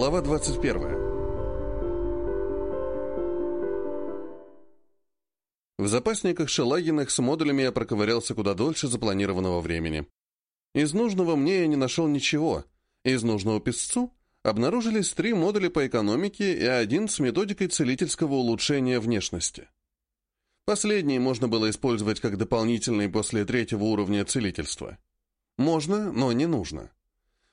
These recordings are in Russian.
Глава 21. В запасниках Шелагиных с модулями я проковырялся куда дольше запланированного времени. Из нужного мне я не нашел ничего. Из нужного песцу обнаружились три модуля по экономике и один с методикой целительского улучшения внешности. Последний можно было использовать как дополнительный после третьего уровня целительства. Можно, но не нужно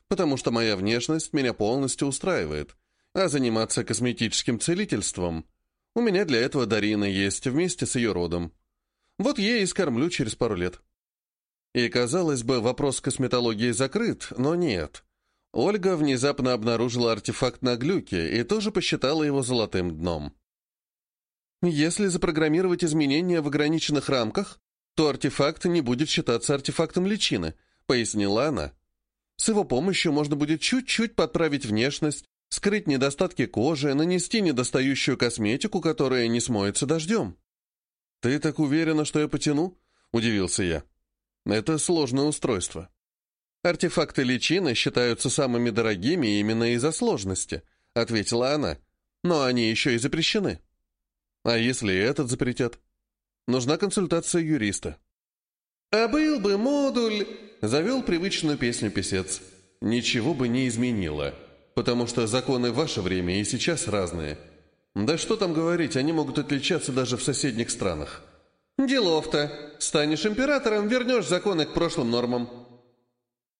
потому что моя внешность меня полностью устраивает, а заниматься косметическим целительством у меня для этого Дарина есть вместе с ее родом. Вот ей и скормлю через пару лет. И, казалось бы, вопрос косметологии закрыт, но нет. Ольга внезапно обнаружила артефакт на глюке и тоже посчитала его золотым дном. Если запрограммировать изменения в ограниченных рамках, то артефакт не будет считаться артефактом личины, пояснила она. С его помощью можно будет чуть-чуть подправить внешность, скрыть недостатки кожи, нанести недостающую косметику, которая не смоется дождем. «Ты так уверена, что я потяну?» — удивился я. «Это сложное устройство. Артефакты личины считаются самыми дорогими именно из-за сложности», — ответила она. «Но они еще и запрещены». «А если этот запретят?» «Нужна консультация юриста». «А был бы модуль...» — завел привычную песню писец. «Ничего бы не изменило, потому что законы в ваше время и сейчас разные. Да что там говорить, они могут отличаться даже в соседних странах». «Делов-то! Станешь императором, вернешь законы к прошлым нормам».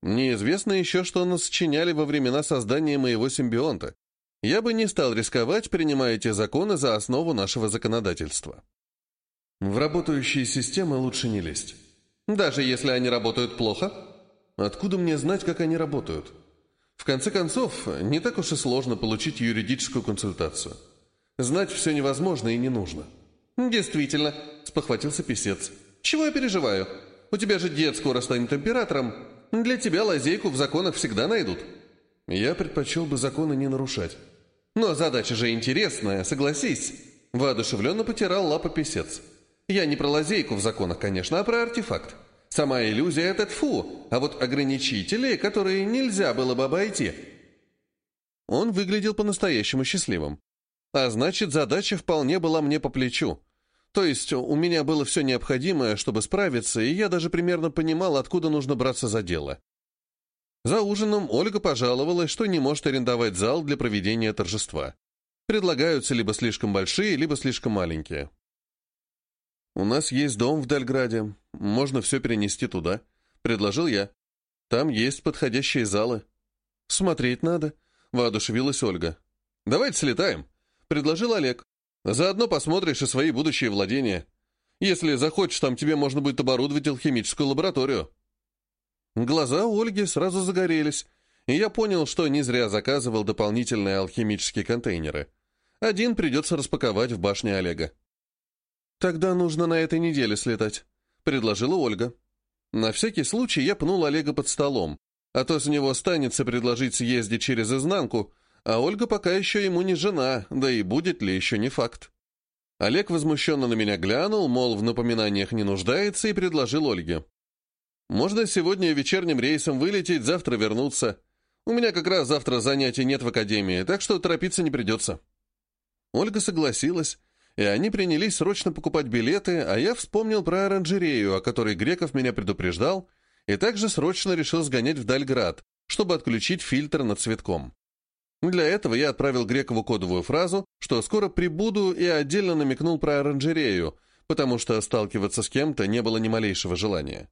Неизвестно еще, что нас сочиняли во времена создания моего симбионта. Я бы не стал рисковать, принимая эти законы за основу нашего законодательства. В работающие системы лучше не лезть. Даже если они работают плохо? Откуда мне знать, как они работают? В конце концов, не так уж и сложно получить юридическую консультацию. Знать все невозможно и не нужно. Действительно, спохватился писец. Чего я переживаю? У тебя же дед скоро станет императором. Для тебя лазейку в законах всегда найдут. Я предпочел бы законы не нарушать. Но задача же интересная, согласись. Воодушевленно потирал лапы писец. Я не про лазейку в законах, конечно, а про артефакт. Сама иллюзия — это тфу, а вот ограничители, которые нельзя было бы обойти. Он выглядел по-настоящему счастливым. А значит, задача вполне была мне по плечу. То есть у меня было все необходимое, чтобы справиться, и я даже примерно понимал, откуда нужно браться за дело. За ужином Ольга пожаловалась, что не может арендовать зал для проведения торжества. Предлагаются либо слишком большие, либо слишком маленькие. «У нас есть дом в Дальграде. Можно все перенести туда», — предложил я. «Там есть подходящие залы». «Смотреть надо», — воодушевилась Ольга. «Давайте слетаем», — предложил Олег. «Заодно посмотришь и свои будущие владения. Если захочешь, там тебе можно будет оборудовать алхимическую лабораторию». Глаза Ольги сразу загорелись, и я понял, что не зря заказывал дополнительные алхимические контейнеры. Один придется распаковать в башне Олега. «Тогда нужно на этой неделе слетать», — предложила Ольга. На всякий случай я пнул Олега под столом, а то с него останется предложить съездить через изнанку, а Ольга пока еще ему не жена, да и будет ли еще не факт. Олег возмущенно на меня глянул, мол, в напоминаниях не нуждается, и предложил Ольге. «Можно сегодня вечерним рейсом вылететь, завтра вернуться. У меня как раз завтра занятий нет в академии, так что торопиться не придется». Ольга согласилась, и они принялись срочно покупать билеты, а я вспомнил про оранжерею, о которой Греков меня предупреждал, и также срочно решил сгонять в Дальград, чтобы отключить фильтр над цветком. Для этого я отправил Грекову кодовую фразу, что скоро прибуду, и отдельно намекнул про оранжерею, потому что сталкиваться с кем-то не было ни малейшего желания.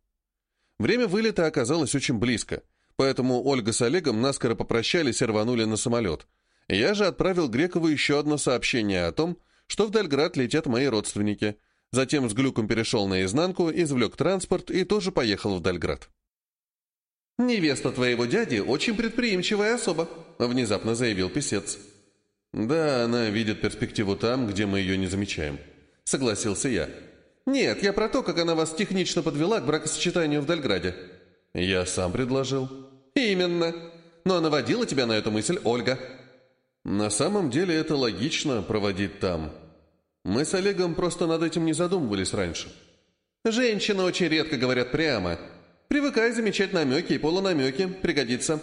Время вылета оказалось очень близко, поэтому Ольга с Олегом наскоро попрощались и рванули на самолет. Я же отправил Грекову еще одно сообщение о том, что в Дальград летят мои родственники. Затем с глюком перешел наизнанку, извлек транспорт и тоже поехал в Дальград. «Невеста твоего дяди очень предприимчивая особа», — внезапно заявил писец. «Да, она видит перспективу там, где мы ее не замечаем», — согласился я. «Нет, я про то, как она вас технично подвела к бракосочетанию в Дальграде». «Я сам предложил». «Именно. Но наводила тебя на эту мысль Ольга». На самом деле это логично проводить там. Мы с Олегом просто над этим не задумывались раньше. Женщины очень редко говорят прямо. Привыкай замечать намеки и полунамеки, пригодится.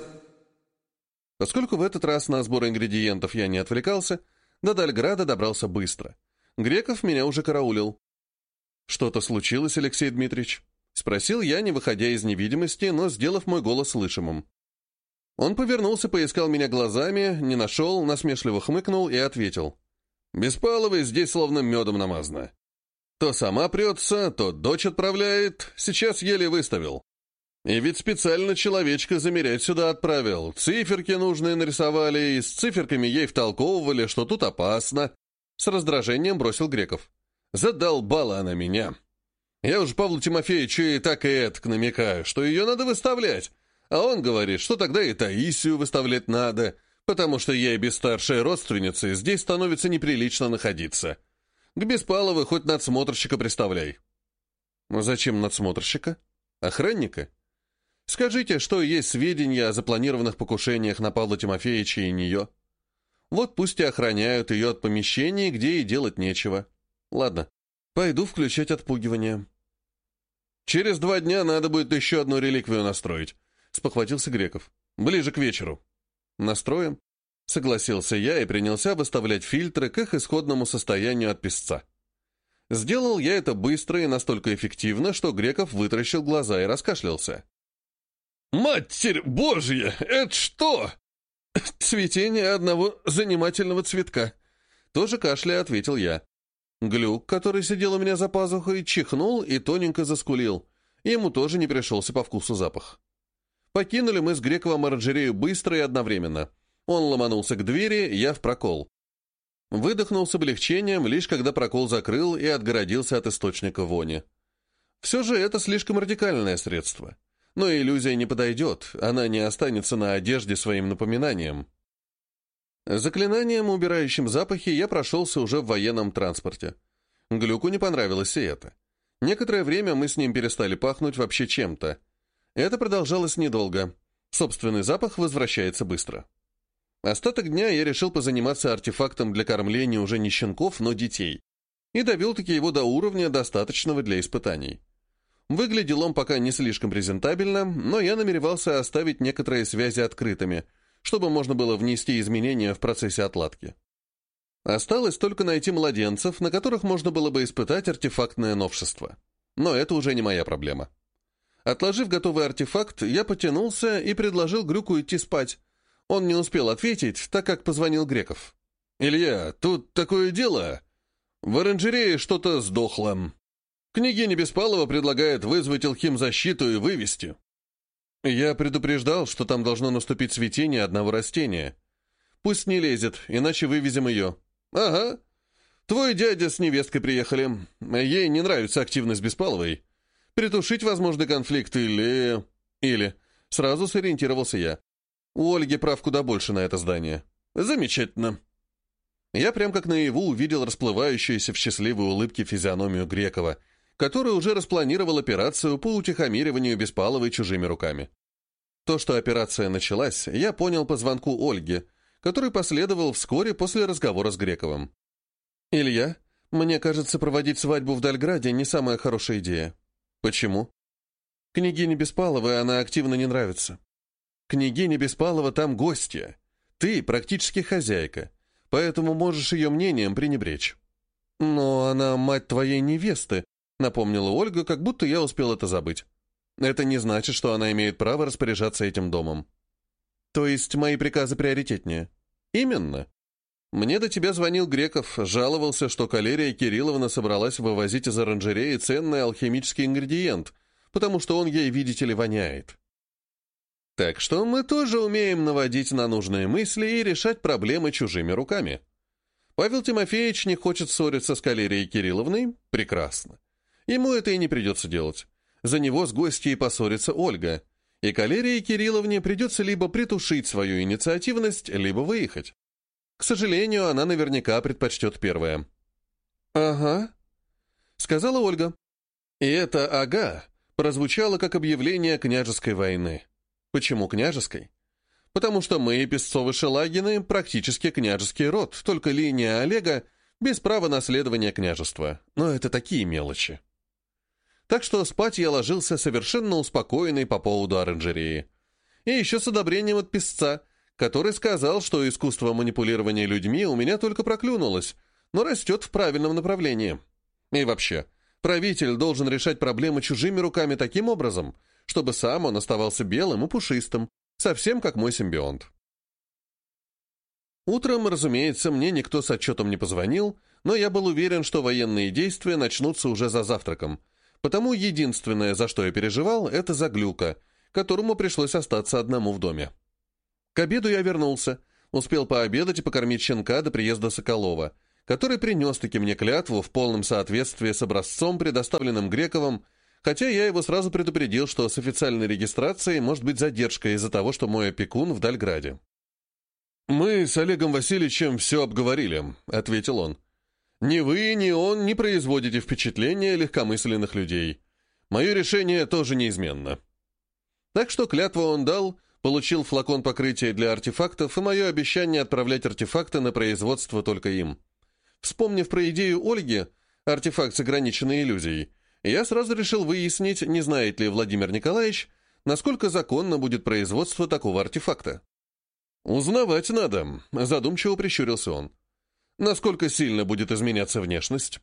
Поскольку в этот раз на сбор ингредиентов я не отвлекался, до Дальграда добрался быстро. Греков меня уже караулил. «Что-то случилось, Алексей Дмитриевич?» — спросил я, не выходя из невидимости, но сделав мой голос слышимым. Он повернулся, поискал меня глазами, не нашел, насмешливо хмыкнул и ответил. «Беспаловой здесь словно медом намазано. То сама прется, то дочь отправляет, сейчас еле выставил. И ведь специально человечка замерять сюда отправил. Циферки нужные нарисовали, и с циферками ей втолковывали, что тут опасно. С раздражением бросил Греков. Задолбала она меня. Я уж Павлу Тимофеевичу и так и этак намекаю, что ее надо выставлять. А он говорит, что тогда и Таисию выставлять надо, потому что ей без старшей родственницы здесь становится неприлично находиться. К Беспаловой хоть надсмотрщика представляй. Ну зачем надсмотрщика? Охранника? Скажите, что есть сведения о запланированных покушениях на Павла Тимофеевича и нее. Вот пусть и охраняют ее от помещений, где и делать нечего. Ладно, пойду включать отпугивание. Через два дня надо будет еще одну реликвию настроить, спохватился Греков. Ближе к вечеру. Настроим? Согласился я и принялся выставлять фильтры к их исходному состоянию от песца. Сделал я это быстро и настолько эффективно, что Греков вытаращил глаза и раскашлялся. «Матерь Божья! Это что?» «Цветение одного занимательного цветка», — тоже кашляя ответил я. Глюк, который сидел у меня за пазухой, чихнул и тоненько заскулил. Ему тоже не пришелся по вкусу запах. Покинули мы с Грековым оранжерею быстро и одновременно. Он ломанулся к двери, я в прокол. Выдохнул с облегчением, лишь когда прокол закрыл и отгородился от источника вони. Все же это слишком радикальное средство. Но иллюзия не подойдет, она не останется на одежде своим напоминанием. Заклинанием, убирающим запахи, я прошелся уже в военном транспорте. Глюку не понравилось и это. Некоторое время мы с ним перестали пахнуть вообще чем-то. Это продолжалось недолго. Собственный запах возвращается быстро. Остаток дня я решил позаниматься артефактом для кормления уже не щенков, но детей. И довел-таки его до уровня, достаточного для испытаний. Выглядел он пока не слишком презентабельно, но я намеревался оставить некоторые связи открытыми, чтобы можно было внести изменения в процессе отладки. Осталось только найти младенцев, на которых можно было бы испытать артефактное новшество. Но это уже не моя проблема. Отложив готовый артефакт, я потянулся и предложил Грюку идти спать. Он не успел ответить, так как позвонил Греков. «Илья, тут такое дело. В оранжерее что-то сдохло. Княгиня Беспалова предлагает вызвать алхимзащиту и вывести. Я предупреждал, что там должно наступить цветение одного растения. Пусть не лезет, иначе вывезем ее. Ага. Твой дядя с невесткой приехали. Ей не нравится активность Беспаловой. Притушить возможный конфликт или... Или... Сразу сориентировался я. У Ольги прав куда больше на это здание. Замечательно. Я прям как наяву увидел расплывающуюся в счастливой улыбке физиономию Грекова — который уже распланировал операцию по утихомириванию Беспаловой чужими руками. То, что операция началась, я понял по звонку Ольги, который последовал вскоре после разговора с Грековым. «Илья, мне кажется, проводить свадьбу в Дальграде не самая хорошая идея». «Почему?» «Княгине Беспаловой она активно не нравится. Княгиня Беспалова там гостья. Ты практически хозяйка, поэтому можешь ее мнением пренебречь». «Но она мать твоей невесты», напомнила Ольга, как будто я успел это забыть. Это не значит, что она имеет право распоряжаться этим домом. То есть мои приказы приоритетнее? Именно. Мне до тебя звонил Греков, жаловался, что Калерия Кирилловна собралась вывозить из оранжереи ценный алхимический ингредиент, потому что он ей, видите ли, воняет. Так что мы тоже умеем наводить на нужные мысли и решать проблемы чужими руками. Павел Тимофеевич не хочет ссориться с Калерией Кирилловной? Прекрасно. Ему это и не придется делать. За него с гостьей поссорится Ольга, и Калерии Кирилловне придется либо притушить свою инициативность, либо выехать. К сожалению, она наверняка предпочтет первое. «Ага», — сказала Ольга. И это «ага» прозвучало как объявление княжеской войны. Почему княжеской? Потому что мы, Песцовы-Шелагины, практически княжеский род, только линия Олега без права наследования княжества. Но это такие мелочи так что спать я ложился совершенно успокоенный по поводу оранжереи. И еще с одобрением от песца, который сказал, что искусство манипулирования людьми у меня только проклюнулось, но растет в правильном направлении. И вообще, правитель должен решать проблемы чужими руками таким образом, чтобы сам он оставался белым и пушистым, совсем как мой симбионт. Утром, разумеется, мне никто с отчетом не позвонил, но я был уверен, что военные действия начнутся уже за завтраком, потому единственное, за что я переживал, это за глюка, которому пришлось остаться одному в доме. К обеду я вернулся, успел пообедать и покормить щенка до приезда Соколова, который принес-таки мне клятву в полном соответствии с образцом, предоставленным Грековым, хотя я его сразу предупредил, что с официальной регистрацией может быть задержка из-за того, что мой опекун в Дальграде. «Мы с Олегом Васильевичем все обговорили», — ответил он. «Ни вы, ни он не производите впечатления легкомысленных людей. Мое решение тоже неизменно». Так что клятву он дал, получил флакон покрытия для артефактов и мое обещание отправлять артефакты на производство только им. Вспомнив про идею Ольги, артефакт с ограниченной иллюзией, я сразу решил выяснить, не знает ли Владимир Николаевич, насколько законно будет производство такого артефакта. «Узнавать надо», — задумчиво прищурился он. «Насколько сильно будет изменяться внешность?»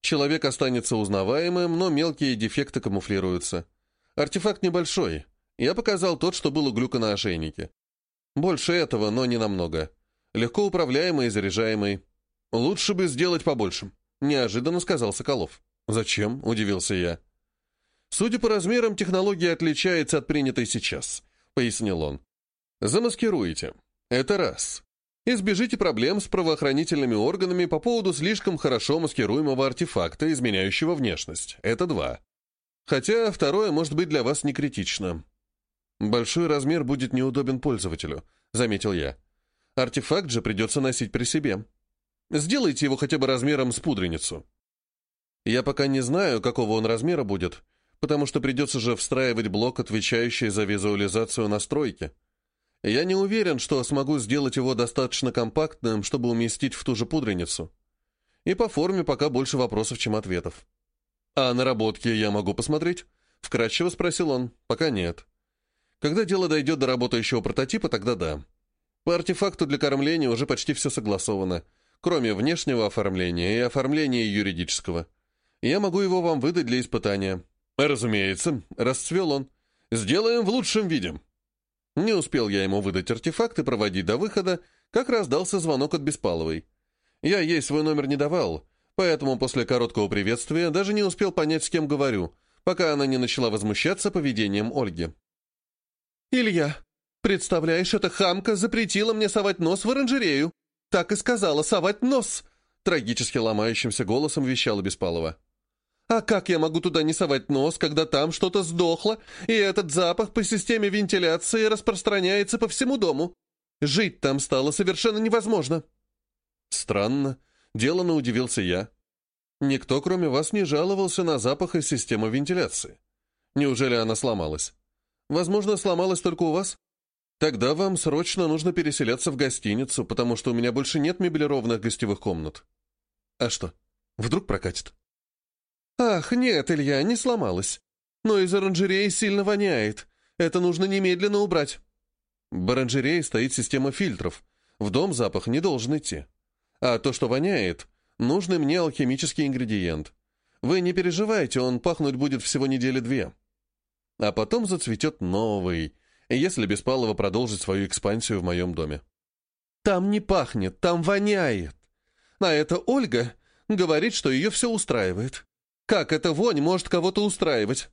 Человек останется узнаваемым, но мелкие дефекты камуфлируются. Артефакт небольшой. Я показал тот, что был у глюка на ошейнике. Больше этого, но не намного. Легко управляемый и заряжаемый. «Лучше бы сделать побольше», — неожиданно сказал Соколов. «Зачем?» — удивился я. «Судя по размерам, технология отличается от принятой сейчас», — пояснил он. «Замаскируете. Это раз. Избежите проблем с правоохранительными органами по поводу слишком хорошо маскируемого артефакта, изменяющего внешность. Это два. Хотя второе может быть для вас не критично. Большой размер будет неудобен пользователю», — заметил я. «Артефакт же придется носить при себе». Сделайте его хотя бы размером с пудреницу. Я пока не знаю, какого он размера будет, потому что придется же встраивать блок, отвечающий за визуализацию настройки. Я не уверен, что смогу сделать его достаточно компактным, чтобы уместить в ту же пудреницу. И по форме пока больше вопросов, чем ответов. «А наработки я могу посмотреть?» — вкратчиво спросил он. «Пока нет. Когда дело дойдет до работающего прототипа, тогда да. По артефакту для кормления уже почти все согласовано кроме внешнего оформления и оформления юридического. Я могу его вам выдать для испытания. Разумеется, расцвел он. Сделаем в лучшем виде. Не успел я ему выдать артефакт и проводить до выхода, как раздался звонок от Беспаловой. Я ей свой номер не давал, поэтому после короткого приветствия даже не успел понять, с кем говорю, пока она не начала возмущаться поведением Ольги. «Илья, представляешь, эта хамка запретила мне совать нос в оранжерею. «Так и сказала, совать нос!» Трагически ломающимся голосом вещала Беспалова. «А как я могу туда не совать нос, когда там что-то сдохло, и этот запах по системе вентиляции распространяется по всему дому? Жить там стало совершенно невозможно». «Странно», — делано удивился я. «Никто, кроме вас, не жаловался на запах из системы вентиляции. Неужели она сломалась? Возможно, сломалась только у вас?» Тогда вам срочно нужно переселяться в гостиницу, потому что у меня больше нет меблированных гостевых комнат. А что, вдруг прокатит? Ах, нет, Илья, не сломалась. Но из оранжереи сильно воняет. Это нужно немедленно убрать. В оранжерее стоит система фильтров. В дом запах не должен идти. А то, что воняет, нужный мне алхимический ингредиент. Вы не переживайте, он пахнуть будет всего недели две. А потом зацветет новый, если Беспалова продолжит свою экспансию в моем доме. «Там не пахнет, там воняет. А эта Ольга говорит, что ее все устраивает. Как эта вонь может кого-то устраивать?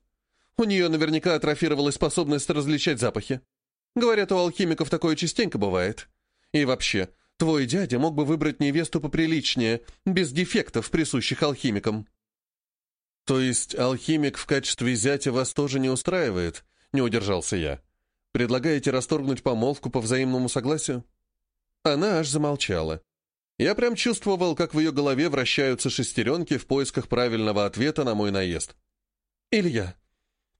У нее наверняка атрофировалась способность различать запахи. Говорят, у алхимиков такое частенько бывает. И вообще, твой дядя мог бы выбрать невесту поприличнее, без дефектов, присущих алхимикам». «То есть алхимик в качестве зятя вас тоже не устраивает?» — не удержался я. Предлагаете расторгнуть помолвку по взаимному согласию?» Она аж замолчала. Я прям чувствовал, как в ее голове вращаются шестеренки в поисках правильного ответа на мой наезд. «Илья,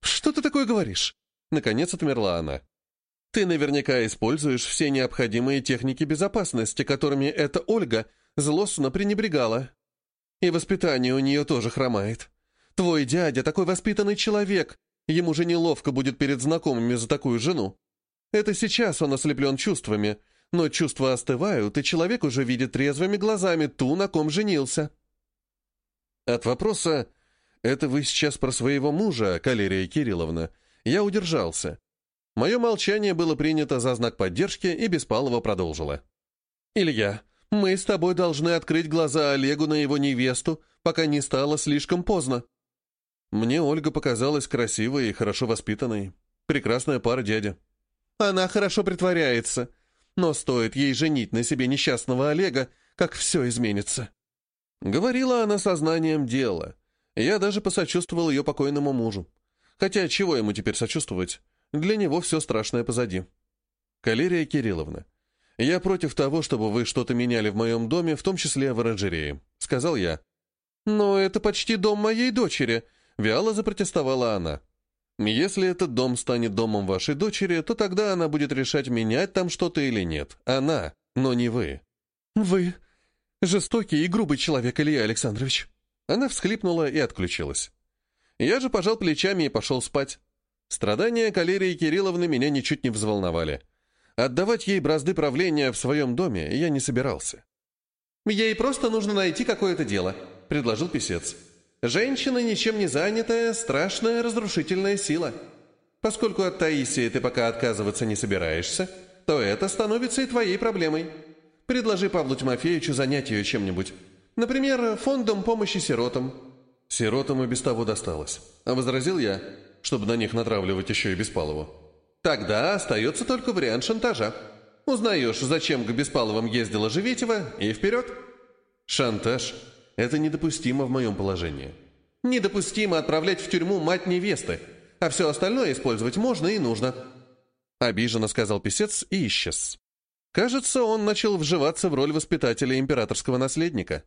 что ты такое говоришь?» Наконец отмерла она. «Ты наверняка используешь все необходимые техники безопасности, которыми эта Ольга злостно пренебрегала. И воспитание у нее тоже хромает. Твой дядя такой воспитанный человек, Ему же неловко будет перед знакомыми за такую жену. Это сейчас он ослеплен чувствами, но чувства остывают, и человек уже видит трезвыми глазами ту, на ком женился. От вопроса «Это вы сейчас про своего мужа, Калерия Кирилловна?» я удержался. Мое молчание было принято за знак поддержки, и Беспалова продолжила. «Илья, мы с тобой должны открыть глаза Олегу на его невесту, пока не стало слишком поздно». Мне Ольга показалась красивой и хорошо воспитанной. Прекрасная пара дядя. Она хорошо притворяется, но стоит ей женить на себе несчастного Олега, как все изменится. Говорила она сознанием дела. Я даже посочувствовал ее покойному мужу. Хотя чего ему теперь сочувствовать? Для него все страшное позади. Калерия Кирилловна, я против того, чтобы вы что-то меняли в моем доме, в том числе в оранжерее, сказал я. Но это почти дом моей дочери, вяло запротестовала она. Если этот дом станет домом вашей дочери, то тогда она будет решать, менять там что-то или нет. Она, но не вы. Вы жестокий и грубый человек, Илья Александрович. Она всхлипнула и отключилась. Я же пожал плечами и пошел спать. Страдания Калерии Кирилловны меня ничуть не взволновали. Отдавать ей бразды правления в своем доме я не собирался. «Ей просто нужно найти какое-то дело», — предложил писец. «Женщина, ничем не занятая, страшная разрушительная сила. Поскольку от Таисии ты пока отказываться не собираешься, то это становится и твоей проблемой. Предложи Павлу Тимофеевичу занять ее чем-нибудь. Например, фондом помощи сиротам». «Сиротам и без того досталось», — а возразил я чтобы на них натравливать еще и Беспалову. Тогда остается только вариант шантажа. Узнаешь, зачем к Беспаловым ездила Живетева, и вперед. Шантаж — это недопустимо в моем положении. Недопустимо отправлять в тюрьму мать невесты, а все остальное использовать можно и нужно. Обиженно сказал писец и исчез. Кажется, он начал вживаться в роль воспитателя императорского наследника.